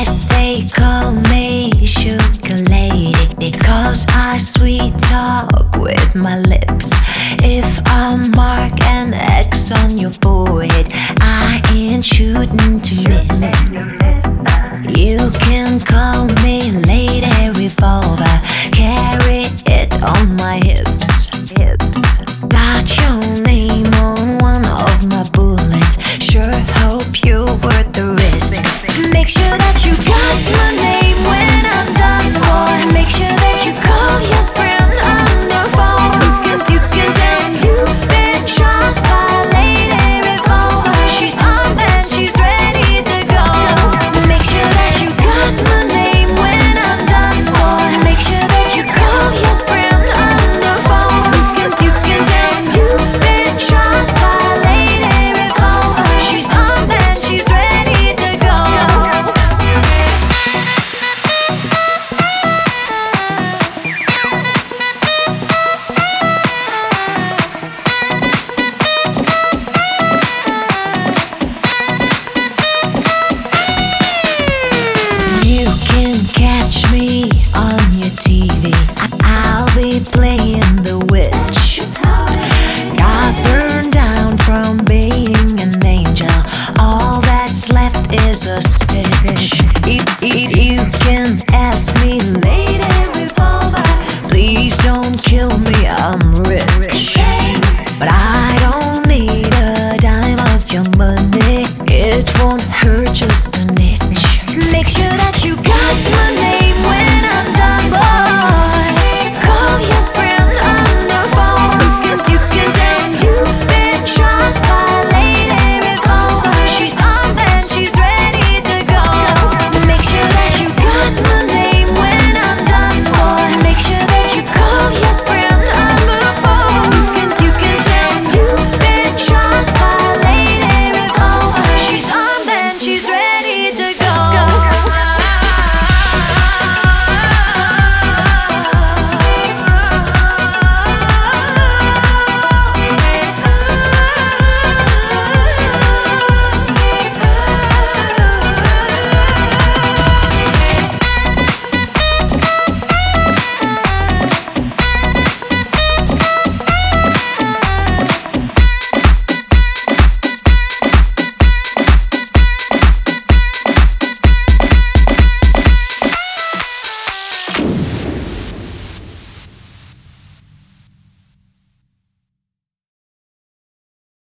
Yes, they call me sugar lady because I sweet talk with my lips. If I mark an X on your forehead, I ain't shooting to miss. You can call me lady. is a stitch.